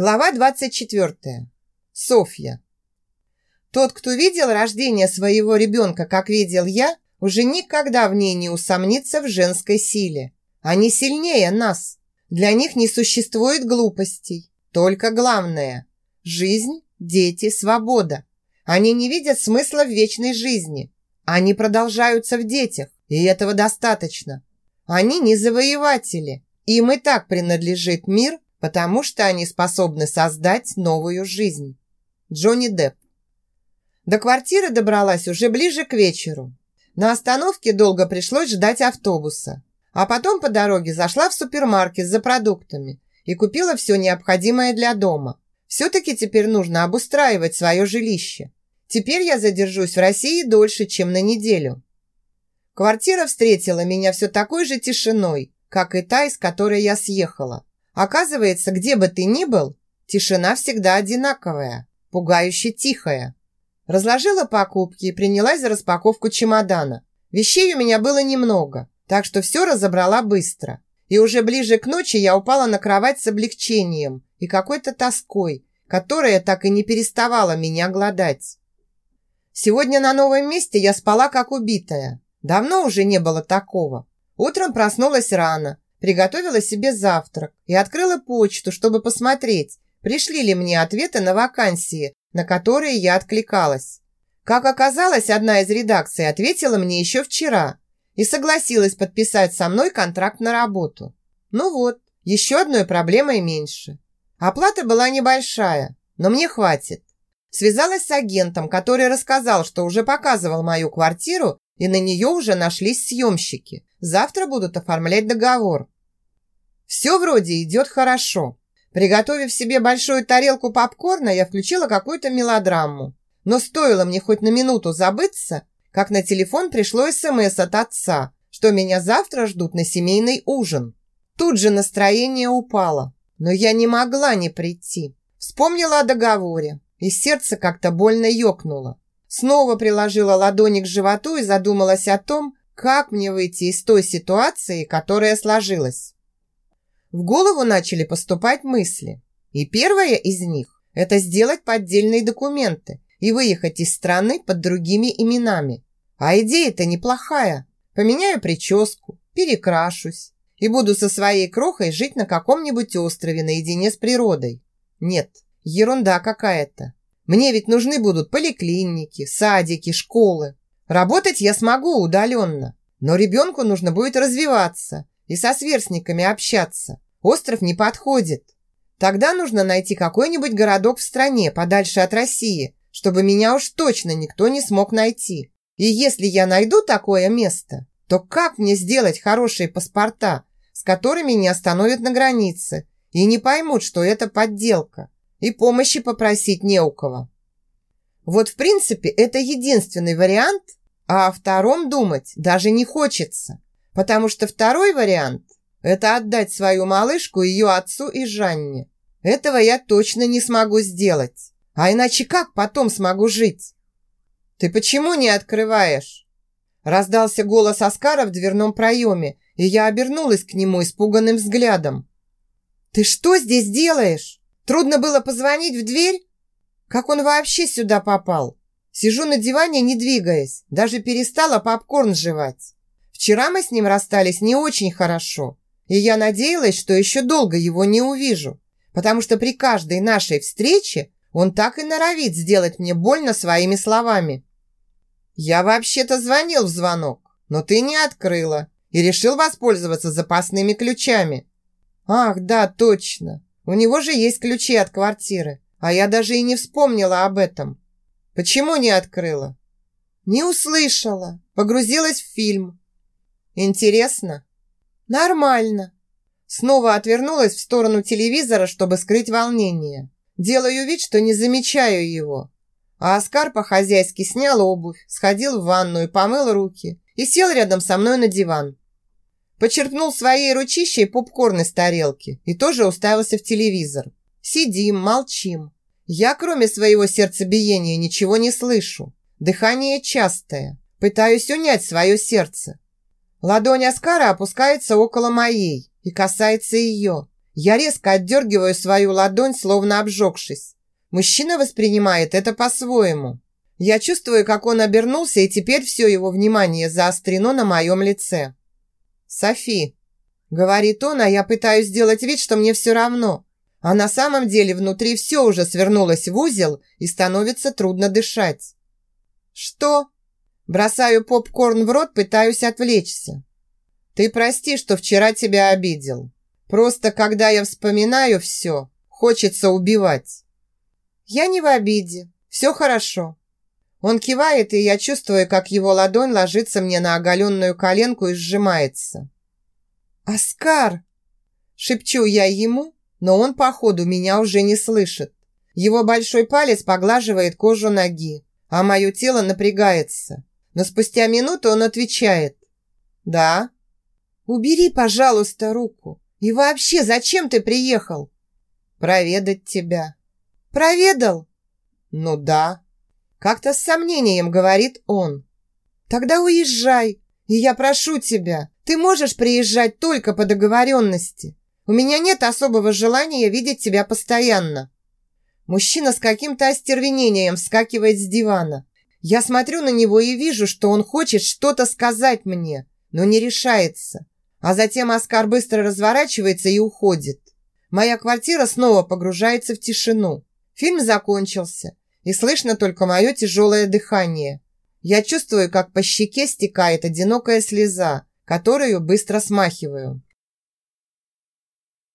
Глава 24. Софья. Тот, кто видел рождение своего ребенка, как видел я, уже никогда в ней не усомнится в женской силе. Они сильнее нас. Для них не существует глупостей. Только главное – жизнь, дети, свобода. Они не видят смысла в вечной жизни. Они продолжаются в детях, и этого достаточно. Они не завоеватели. Им и так принадлежит мир – потому что они способны создать новую жизнь. Джонни Депп. До квартиры добралась уже ближе к вечеру. На остановке долго пришлось ждать автобуса. А потом по дороге зашла в супермаркет за продуктами и купила все необходимое для дома. Все-таки теперь нужно обустраивать свое жилище. Теперь я задержусь в России дольше, чем на неделю. Квартира встретила меня все такой же тишиной, как и та, из которой я съехала. Оказывается, где бы ты ни был, тишина всегда одинаковая, пугающе тихая. Разложила покупки и принялась за распаковку чемодана. Вещей у меня было немного, так что все разобрала быстро. И уже ближе к ночи я упала на кровать с облегчением и какой-то тоской, которая так и не переставала меня гладать. Сегодня на новом месте я спала как убитая. Давно уже не было такого. Утром проснулась рано, Приготовила себе завтрак и открыла почту, чтобы посмотреть, пришли ли мне ответы на вакансии, на которые я откликалась. Как оказалось, одна из редакций ответила мне еще вчера и согласилась подписать со мной контракт на работу. Ну вот, еще одной проблемой меньше. Оплата была небольшая, но мне хватит. Связалась с агентом, который рассказал, что уже показывал мою квартиру и на нее уже нашлись съемщики. Завтра будут оформлять договор. Все вроде идет хорошо. Приготовив себе большую тарелку попкорна, я включила какую-то мелодраму. Но стоило мне хоть на минуту забыться, как на телефон пришло СМС от отца, что меня завтра ждут на семейный ужин. Тут же настроение упало, но я не могла не прийти. Вспомнила о договоре, и сердце как-то больно ёкнуло. Снова приложила ладони к животу и задумалась о том, как мне выйти из той ситуации, которая сложилась. В голову начали поступать мысли. И первая из них – это сделать поддельные документы и выехать из страны под другими именами. А идея-то неплохая. Поменяю прическу, перекрашусь и буду со своей крохой жить на каком-нибудь острове наедине с природой. Нет, ерунда какая-то. Мне ведь нужны будут поликлиники, садики, школы. Работать я смогу удаленно, но ребенку нужно будет развиваться и со сверстниками общаться. Остров не подходит. Тогда нужно найти какой-нибудь городок в стране, подальше от России, чтобы меня уж точно никто не смог найти. И если я найду такое место, то как мне сделать хорошие паспорта, с которыми не остановят на границе и не поймут, что это подделка? И помощи попросить не у кого. Вот в принципе это единственный вариант, а о втором думать даже не хочется, потому что второй вариант – это отдать свою малышку ее отцу и Жанне. Этого я точно не смогу сделать. А иначе как потом смогу жить? «Ты почему не открываешь?» Раздался голос Оскара в дверном проеме, и я обернулась к нему испуганным взглядом. «Ты что здесь делаешь? Трудно было позвонить в дверь?» Как он вообще сюда попал? Сижу на диване, не двигаясь, даже перестала попкорн жевать. Вчера мы с ним расстались не очень хорошо, и я надеялась, что еще долго его не увижу, потому что при каждой нашей встрече он так и норовит сделать мне больно своими словами. Я вообще-то звонил в звонок, но ты не открыла и решил воспользоваться запасными ключами. Ах, да, точно. У него же есть ключи от квартиры. А я даже и не вспомнила об этом. Почему не открыла? Не услышала. Погрузилась в фильм. Интересно? Нормально. Снова отвернулась в сторону телевизора, чтобы скрыть волнение. Делаю вид, что не замечаю его. А Оскар по-хозяйски снял обувь, сходил в ванную, помыл руки и сел рядом со мной на диван. Почерпнул своей ручищей попкорн из тарелки и тоже уставился в телевизор. Сидим, молчим. Я, кроме своего сердцебиения, ничего не слышу. Дыхание частое. Пытаюсь унять свое сердце. Ладонь Аскара опускается около моей и касается ее. Я резко отдергиваю свою ладонь, словно обжегшись. Мужчина воспринимает это по-своему. Я чувствую, как он обернулся, и теперь все его внимание заострено на моем лице. «Софи», — говорит он, а я пытаюсь сделать вид, что мне все равно. А на самом деле внутри все уже свернулось в узел и становится трудно дышать. «Что?» Бросаю попкорн в рот, пытаюсь отвлечься. «Ты прости, что вчера тебя обидел. Просто, когда я вспоминаю все, хочется убивать». «Я не в обиде. Все хорошо». Он кивает, и я чувствую, как его ладонь ложится мне на оголенную коленку и сжимается. «Оскар!» Шепчу я ему, но он, походу, меня уже не слышит. Его большой палец поглаживает кожу ноги, а мое тело напрягается. Но спустя минуту он отвечает. «Да?» «Убери, пожалуйста, руку. И вообще, зачем ты приехал?» «Проведать тебя». «Проведал?» «Ну да». Как-то с сомнением говорит он. «Тогда уезжай, и я прошу тебя, ты можешь приезжать только по договоренности. У меня нет особого желания видеть тебя постоянно». Мужчина с каким-то остервенением вскакивает с дивана. Я смотрю на него и вижу, что он хочет что-то сказать мне, но не решается. А затем Оскар быстро разворачивается и уходит. Моя квартира снова погружается в тишину. Фильм закончился, и слышно только мое тяжелое дыхание. Я чувствую, как по щеке стекает одинокая слеза, которую быстро смахиваю.